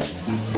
Mm-hmm.